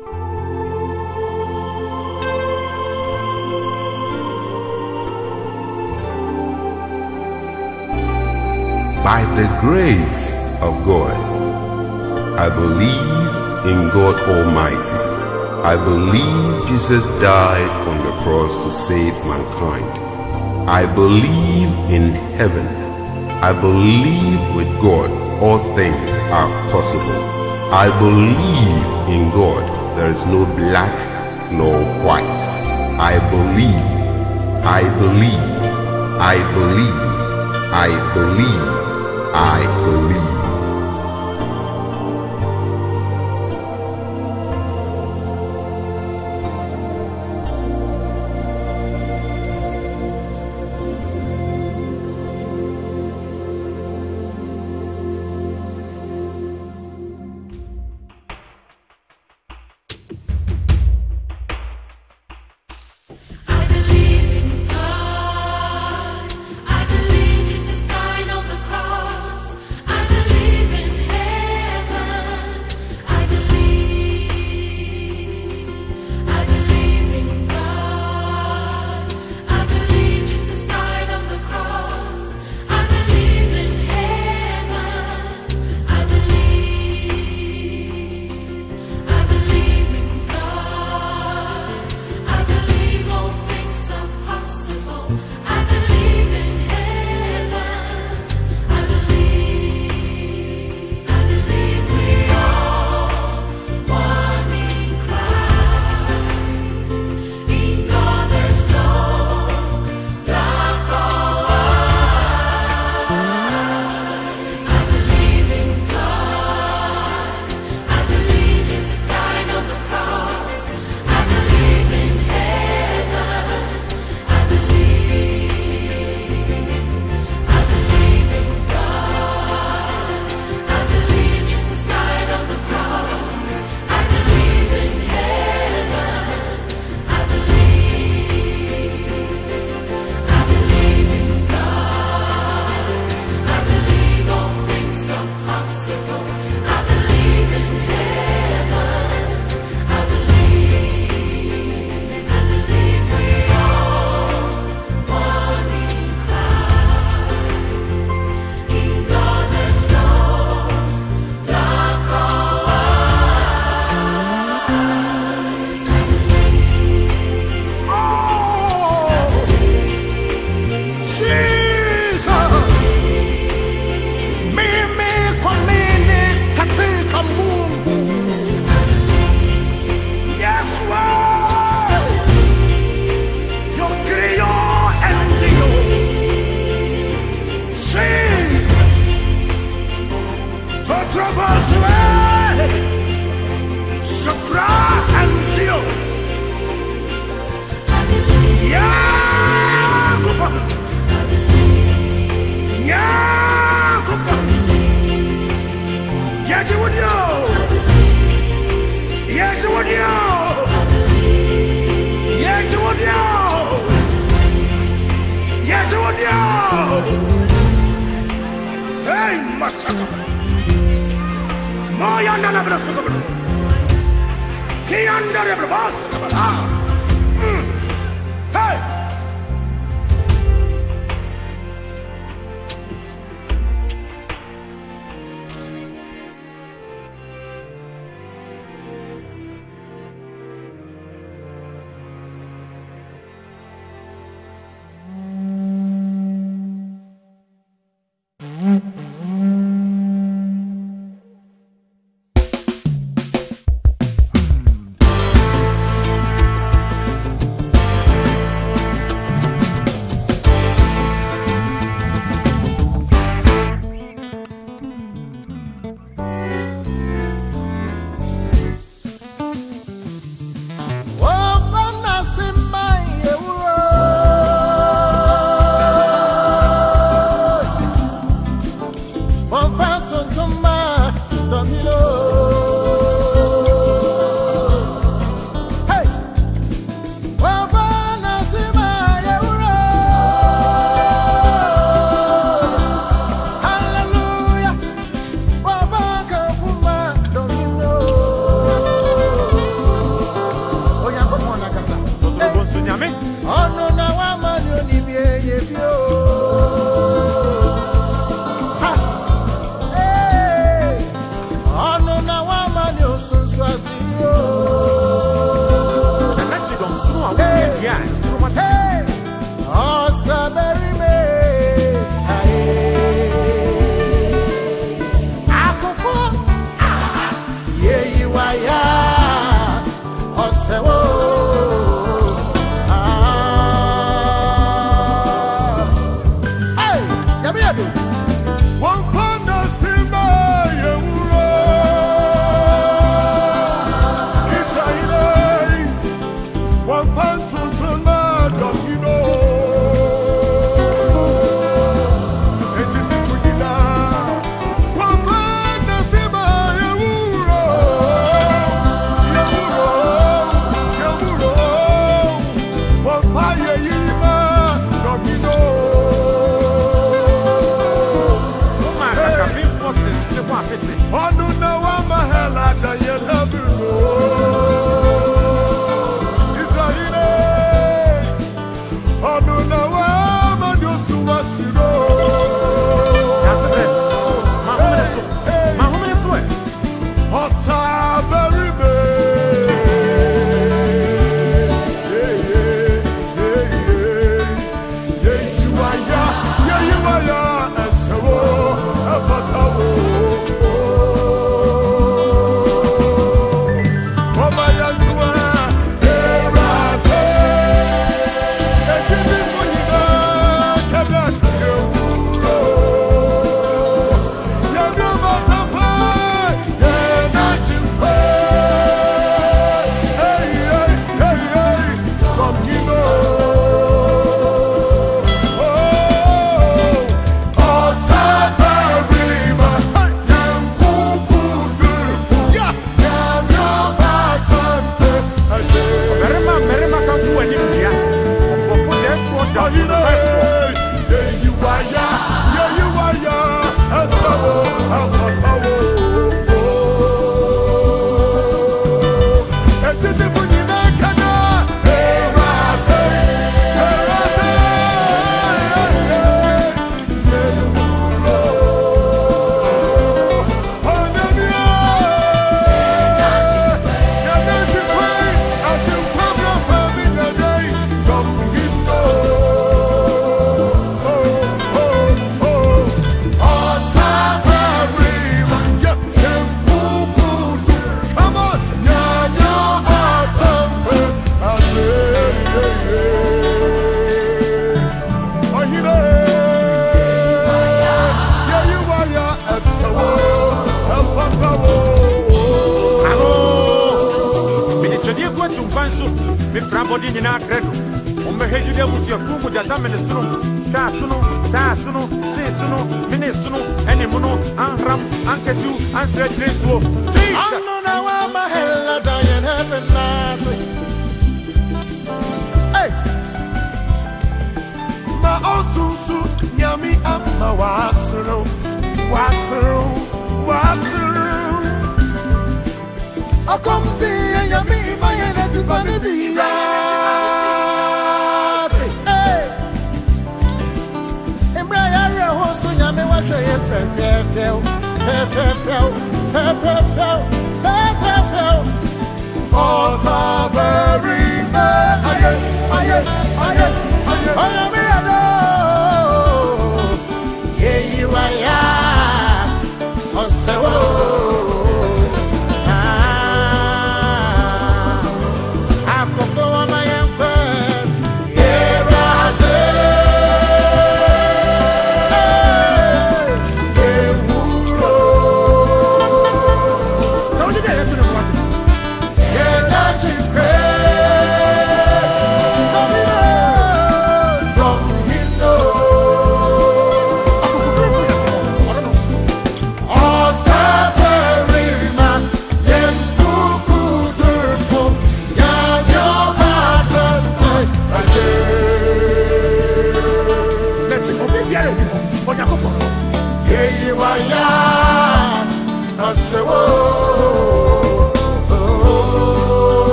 By the grace of God, I believe in God Almighty. I believe Jesus died on the cross to save mankind. I believe in heaven. I believe with God all things are possible. I believe in God. There is no black nor white. I believe, I believe, I believe, I believe, I believe. మోయండల బ్రసుకబడు నీ అందరి బ్రసుకబడా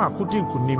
ว่าคุณยิ่งคุณนิม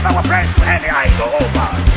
give our praise to any idol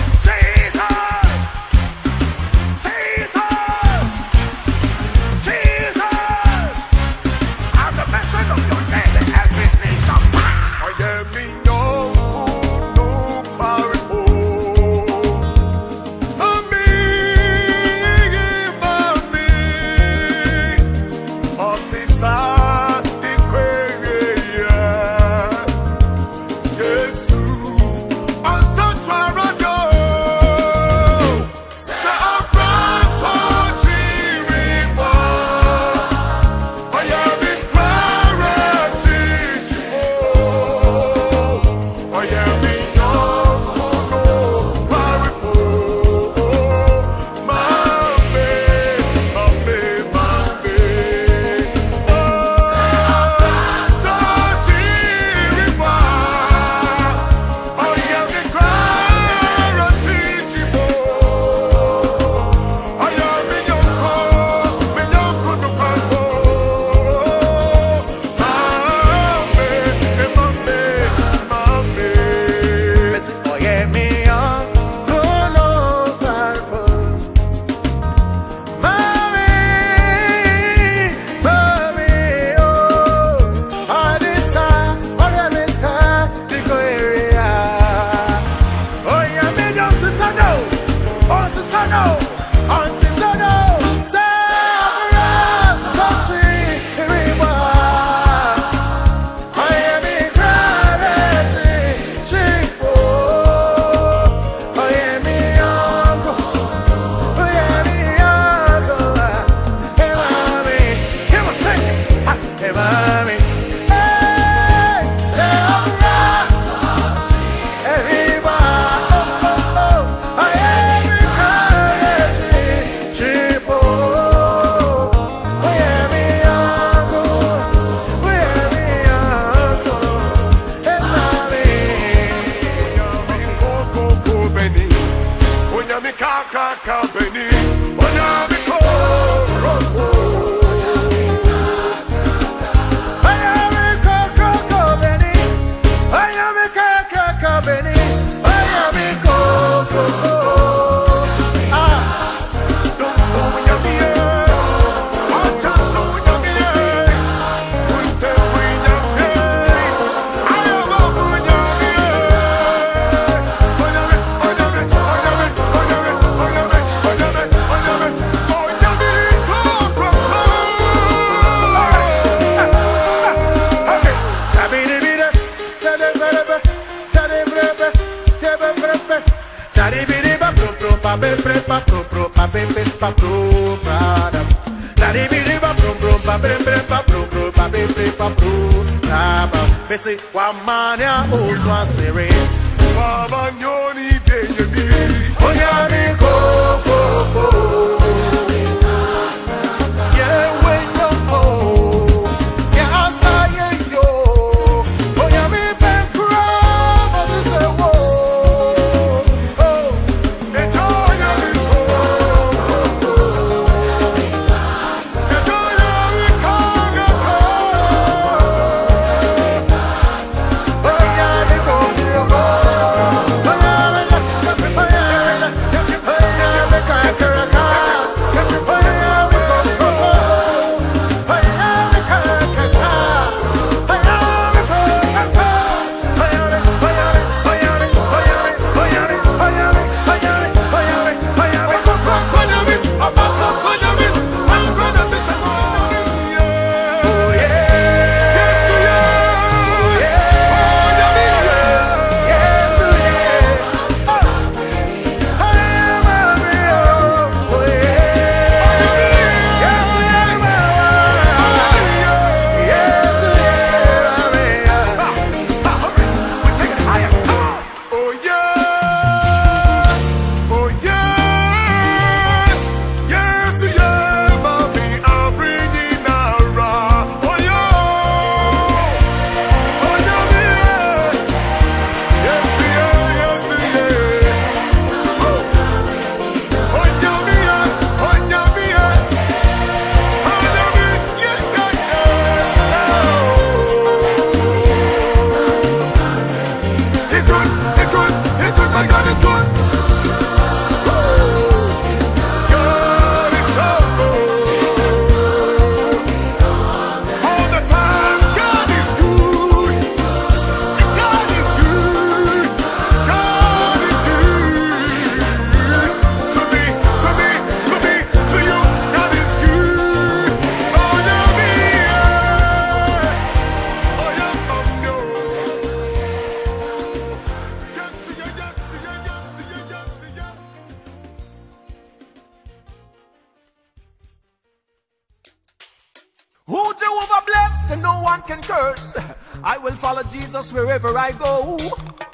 Jesus wherever I go.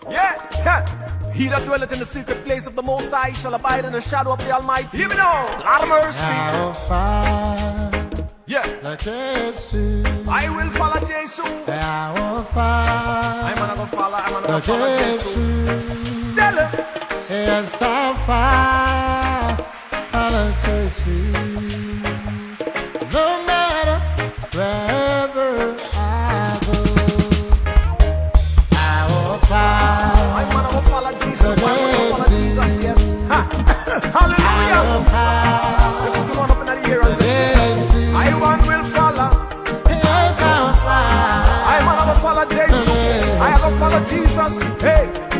Yeah. He that dwelleth in the secret place of the Most High shall abide in the shadow of the Almighty. Give me now. Lot of mercy. Yeah. I will follow Jesus. I'm gonna go follow. I'm gonna go follow Jesus. Tell him. Yes, I'll follow. Jesus. Hey.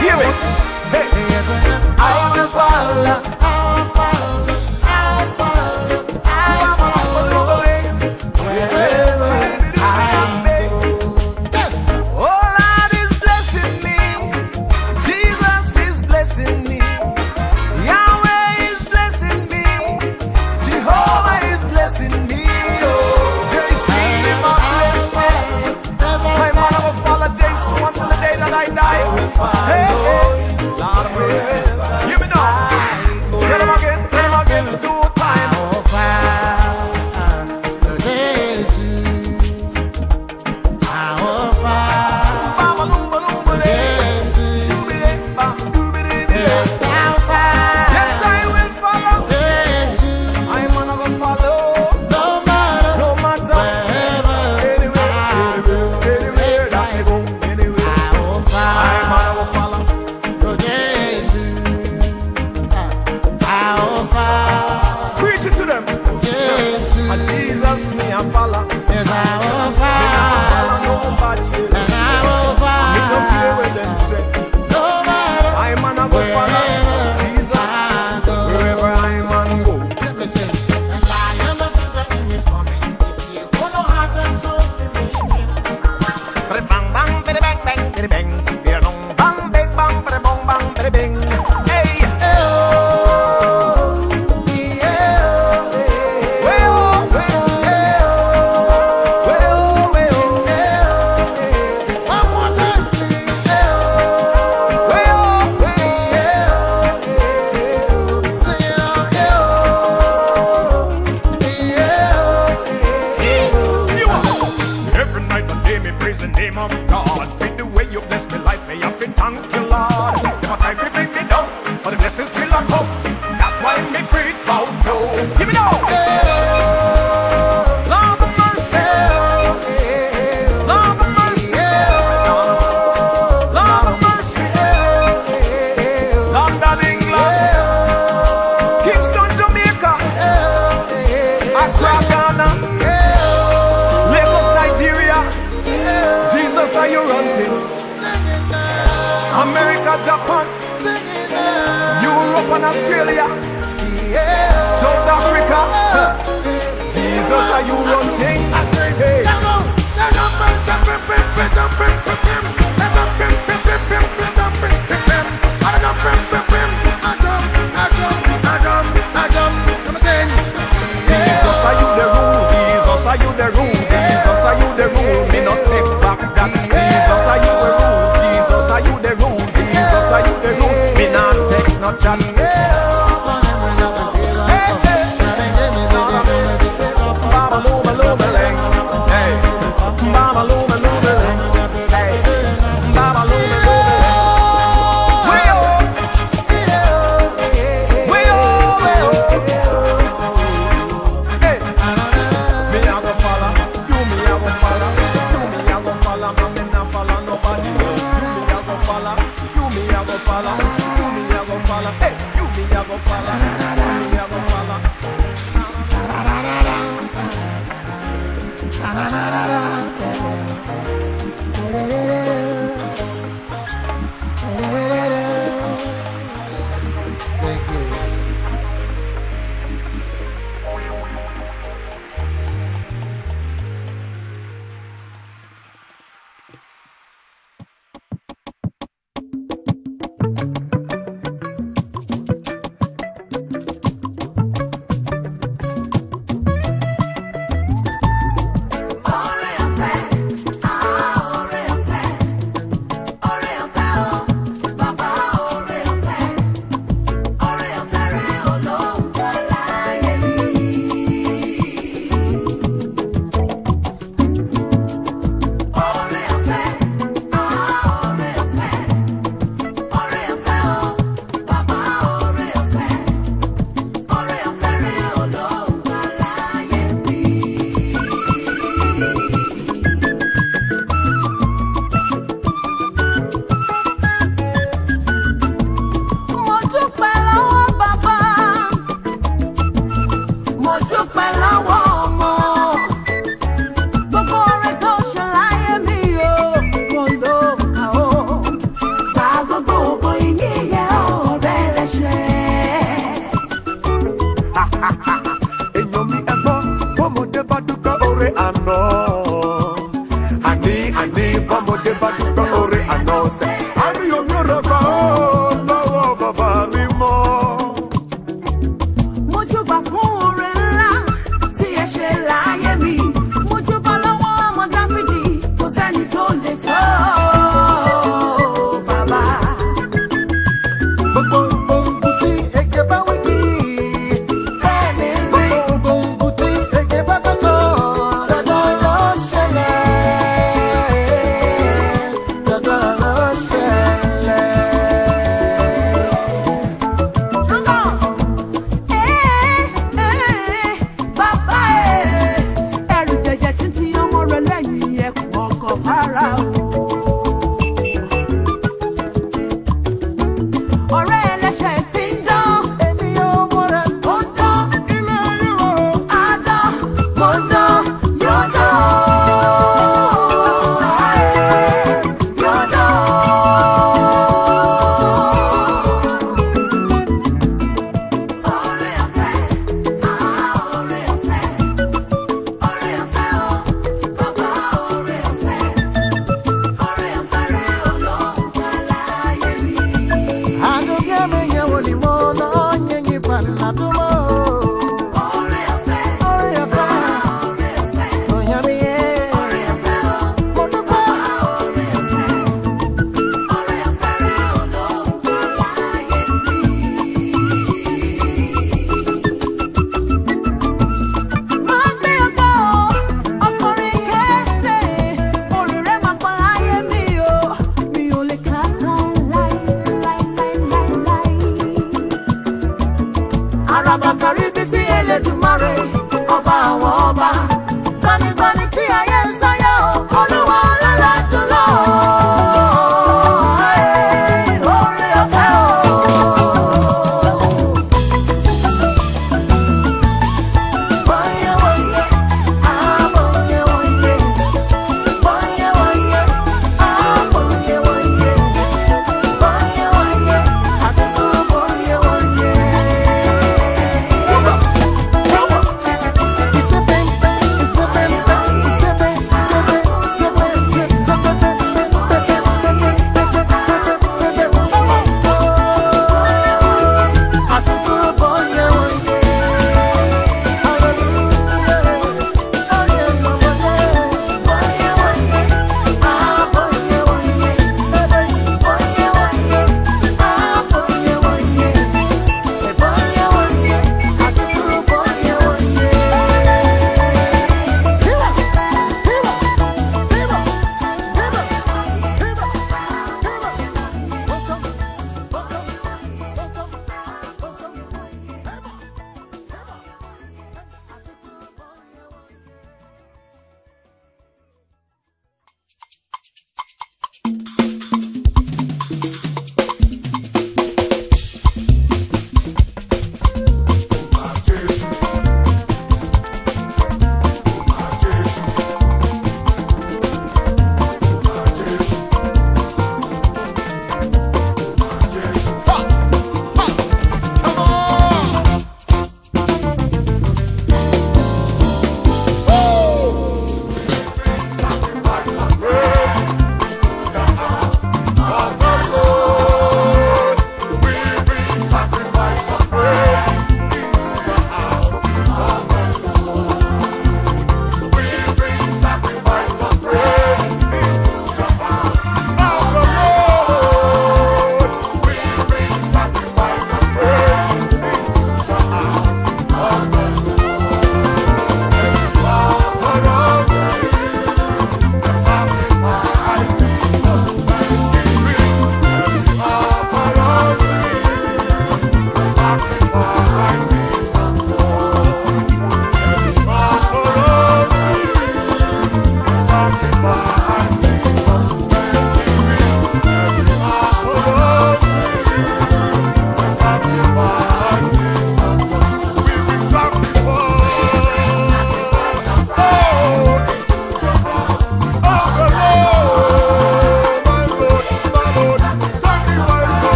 Hear it. Hey. I will follow. Thank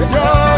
Thank you.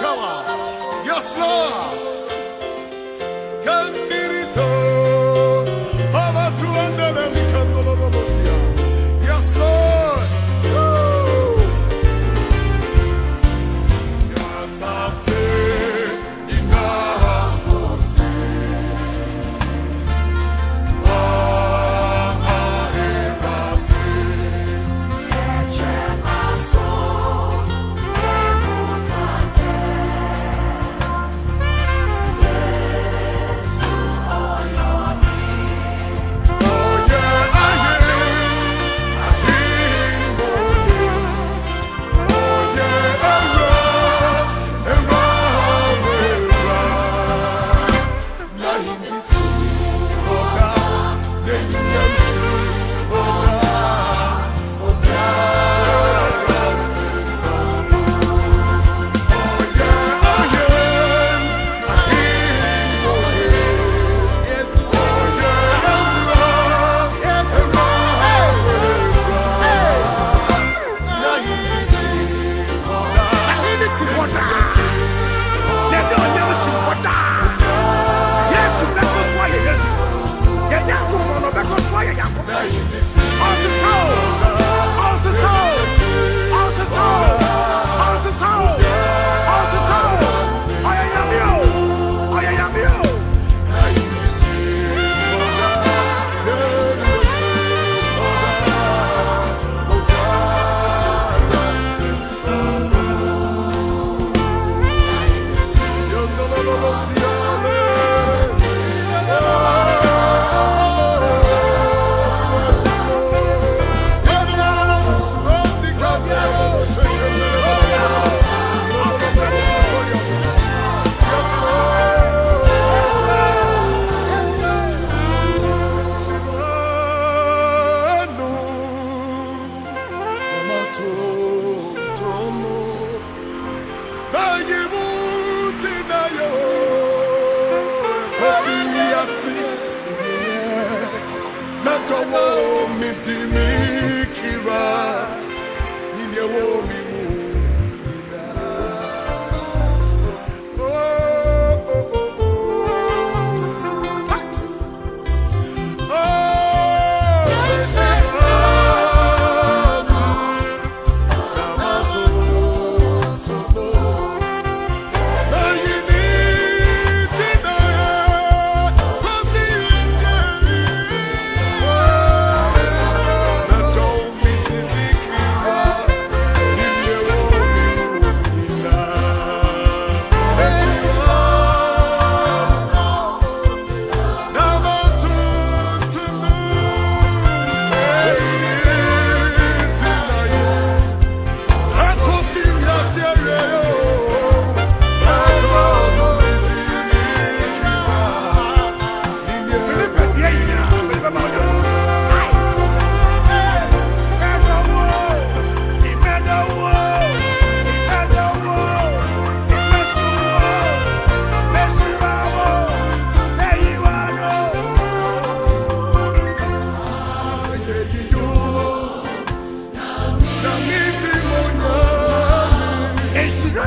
Come on. Yes, sir.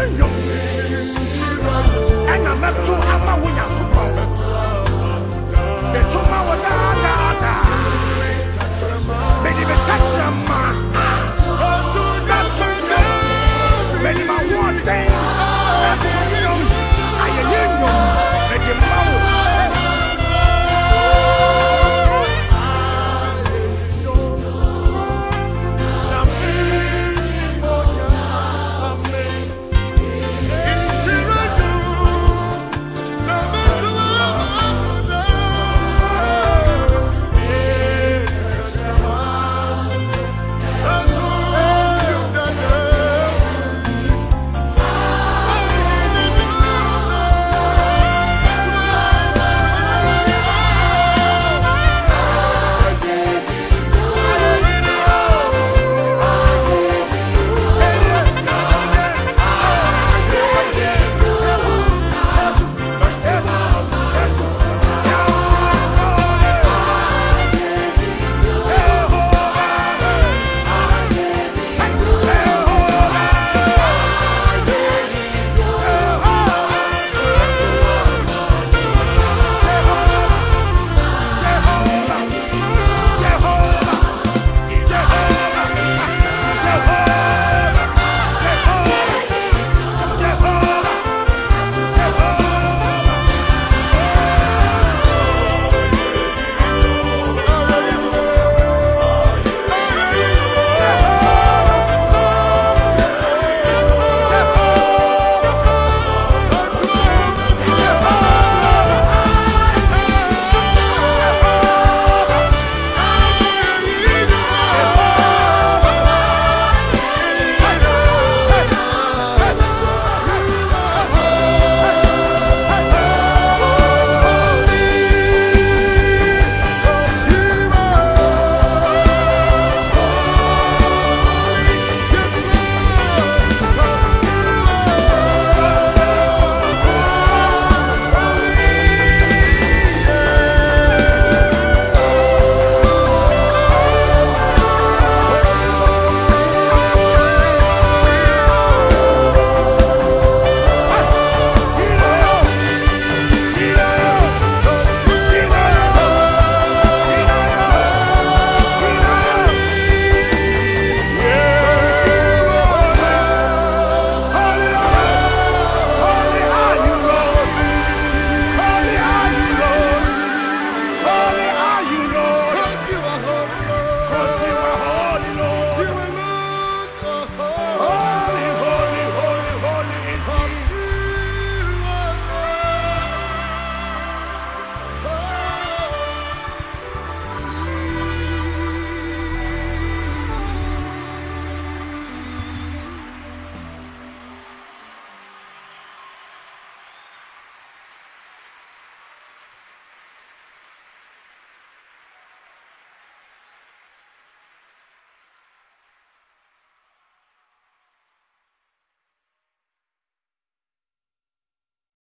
Django!